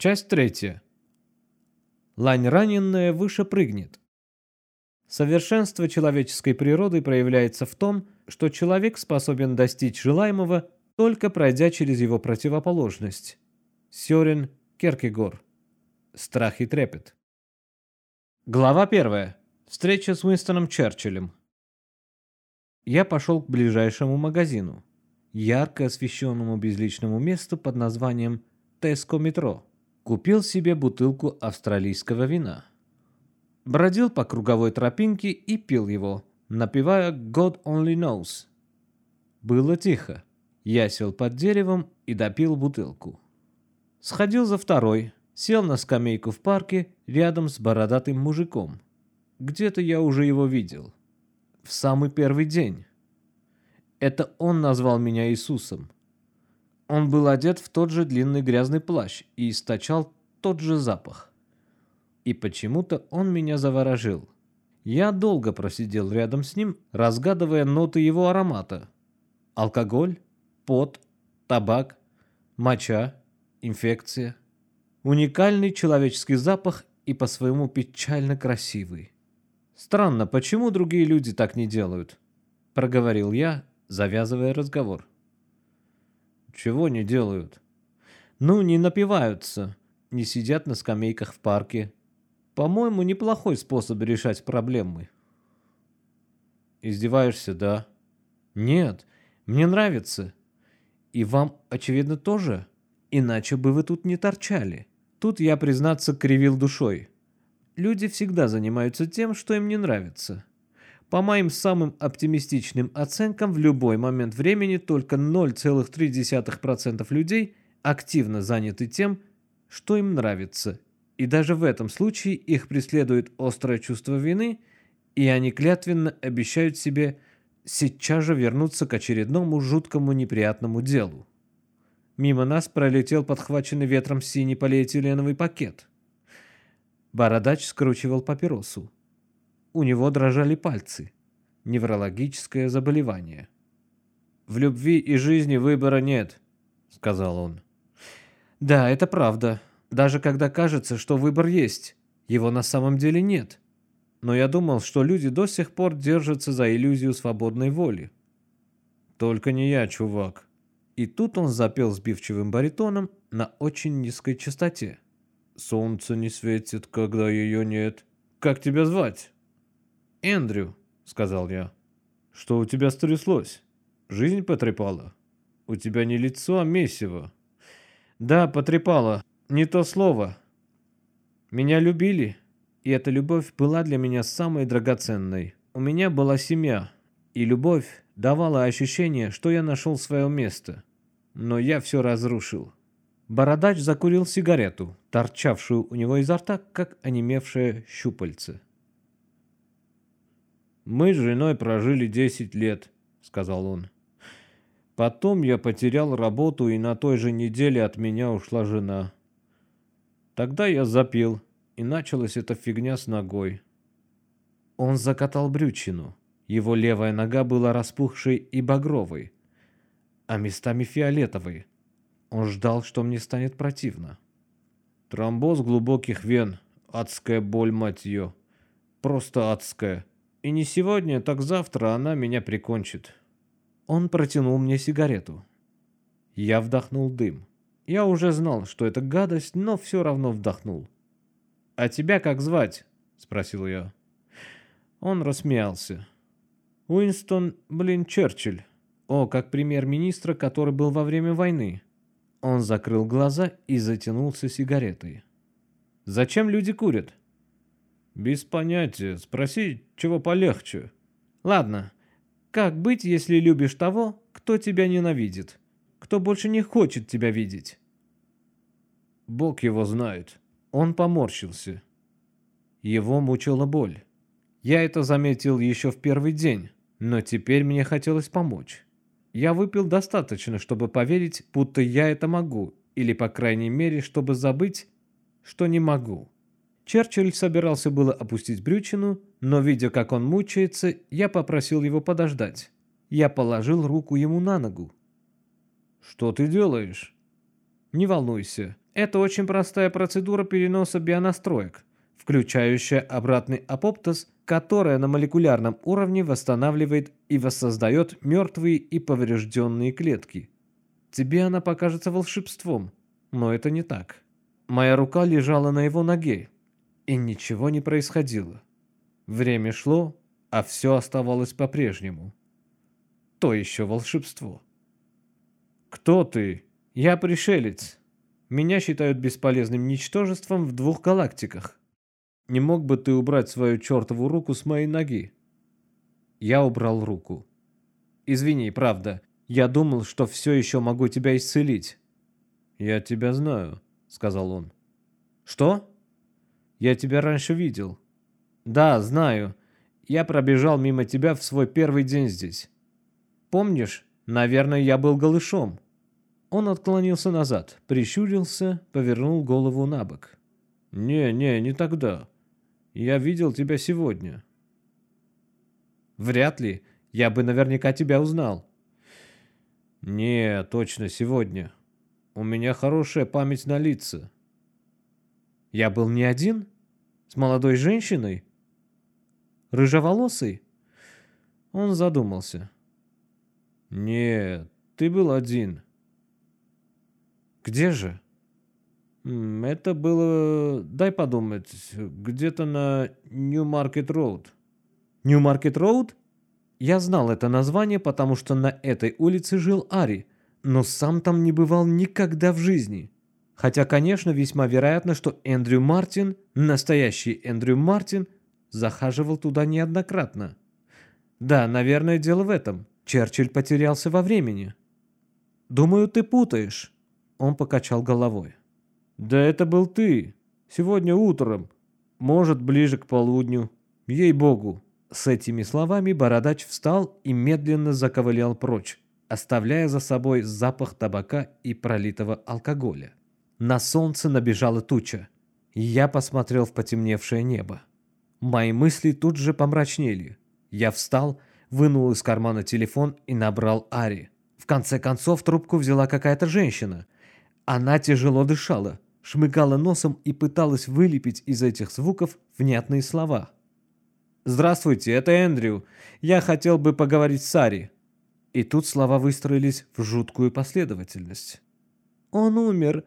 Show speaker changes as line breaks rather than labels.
Часть третья. Лань раненная выше прыгнет. Совершенство человеческой природы проявляется в том, что человек способен достичь желаемого, только пройдя через его противоположность. Сёрен Керкегор. Страх и трепет. Глава первая. Встреча с Уинстоном Черчиллем. Я пошел к ближайшему магазину, ярко освещенному безличному месту под названием Теско Метро. Купил себе бутылку австралийского вина. Бродил по круговой тропинке и пил его, напевая «God only knows». Было тихо. Я сел под деревом и допил бутылку. Сходил за второй, сел на скамейку в парке рядом с бородатым мужиком. Где-то я уже его видел в самый первый день. Это он назвал меня Иисусом. Он был одет в тот же длинный грязный плащ и источал тот же запах. И почему-то он меня заворожил. Я долго просидел рядом с ним, разгадывая ноты его аромата. Алкоголь, пот, табак, моча, инфекция. Уникальный человеческий запах и по-своему печально красивый. Странно, почему другие люди так не делают? Проговорил я, завязывая разговор. Чего не делают? Ну, не напиваются, не сидят на скамейках в парке. По-моему, неплохой способ решать проблемы. Издеваешься, да? Нет, мне нравится. И вам, очевидно, тоже? Иначе бы вы тут не торчали. Тут я, признаться, кривил душой. Люди всегда занимаются тем, что им не нравится. По моим самым оптимистичным оценкам, в любой момент времени только 0,3% людей активно заняты тем, что им нравится. И даже в этом случае их преследует острое чувство вины, и они клятвенно обещают себе сейчас же вернуться к очередному жуткому неприятному делу. Мимо нас пролетел подхваченный ветром синий полиэтиленовый пакет. Бородач скручивал папиросу. У него дрожали пальцы. Неврологическое заболевание. «В любви и жизни выбора нет», — сказал он. «Да, это правда. Даже когда кажется, что выбор есть, его на самом деле нет. Но я думал, что люди до сих пор держатся за иллюзию свободной воли». «Только не я, чувак». И тут он запел сбивчивым баритоном на очень низкой частоте. Солнце не светит, когда ее нет. Как тебя звать? Эндрю, сказал я. Что у тебя стряслось? Жизнь потрепала? У тебя не лицо, а месиво. Да, потрепала. Не то слово. Меня любили, и эта любовь была для меня самой драгоценной. У меня была семья, и любовь давала ощущение, что я нашел свое место. Но я все разрушил. Бородач закурил сигарету, торчавшую у него изо рта, как онемевшее щупальце. «Мы с женой прожили десять лет», — сказал он. «Потом я потерял работу, и на той же неделе от меня ушла жена. Тогда я запил, и началась эта фигня с ногой». Он закатал брючину. Его левая нога была распухшей и багровой, а местами фиолетовой. Он ждал, что мне станет противно. Тромбоз глубоких вен. Адская боль, мать ее. Просто адская. И не сегодня, так завтра она меня прикончит. Он протянул мне сигарету. Я вдохнул дым. Я уже знал, что это гадость, но все равно вдохнул. «А тебя как звать?» — спросил я. Он рассмеялся. «Уинстон, блин, Черчилль. О, как премьер-министра, который был во время войны. Он закрыл глаза и затянулся сигаретой. «Зачем люди курят?» «Без понятия. Спроси, чего полегче». «Ладно. Как быть, если любишь того, кто тебя ненавидит? Кто больше не хочет тебя видеть?» «Бог его знает». Он поморщился. Его мучила боль. Я это заметил еще в первый день, но теперь мне хотелось помочь. Я выпил достаточно, чтобы поверить, будто я это могу, или, по крайней мере, чтобы забыть, что не могу. Черчилль собирался было опустить брючину, но, видя, как он мучается, я попросил его подождать. Я положил руку ему на ногу. «Что ты делаешь?» «Не волнуйся. Это очень простая процедура переноса бионастроек, включающая обратный апоптоз, которая на молекулярном уровне восстанавливает и воссоздает мертвые и поврежденные клетки. Тебе она покажется волшебством, но это не так. Моя рука лежала на его ноге, и ничего не происходило. Время шло, а все оставалось по-прежнему. То еще волшебство. «Кто ты?» «Я пришелец. Меня считают бесполезным ничтожеством в двух галактиках. Не мог бы ты убрать свою чертову руку с моей ноги?» Я убрал руку. «Извини, правда. Я думал, что все еще могу тебя исцелить». «Я тебя знаю», — сказал он. «Что?» «Я тебя раньше видел». «Да, знаю. Я пробежал мимо тебя в свой первый день здесь. Помнишь, наверное, я был голышом». Он отклонился назад, прищурился, повернул голову на бок. «Не, не, не тогда. Я видел тебя сегодня». «Вряд ли. Я бы наверняка тебя узнал». «Не, точно сегодня. У меня хорошая память на лица». «Я был не один? С молодой женщиной? Рыжеволосый?» Он задумался. «Нет, ты был один». Где же? Это было, дай подумать, где-то на Нью-Маркет Роуд. Нью-Маркет Роуд? Я знал это название, потому что на этой улице жил Ари, но сам там не бывал никогда в жизни. Хотя, конечно, весьма вероятно, что Эндрю Мартин, настоящий Эндрю Мартин, захаживал туда неоднократно. Да, наверное, дело в этом. Черчилль потерялся во времени. Думаю, ты путаешь. Он покачал головой. «Да это был ты. Сегодня утром. Может, ближе к полудню. Ей-богу». С этими словами бородач встал и медленно заковылял прочь, оставляя за собой запах табака и пролитого алкоголя. На солнце набежала туча, я посмотрел в потемневшее небо. Мои мысли тут же помрачнели. Я встал, вынул из кармана телефон и набрал Ари. В конце концов трубку взяла какая-то женщина – она тяжело дышала, шмыгала носом и пыталась вылепить из этих звуков внятные слова. «Здравствуйте, это Эндрю. Я хотел бы поговорить с Ари». И тут слова выстроились в жуткую последовательность. «Он умер.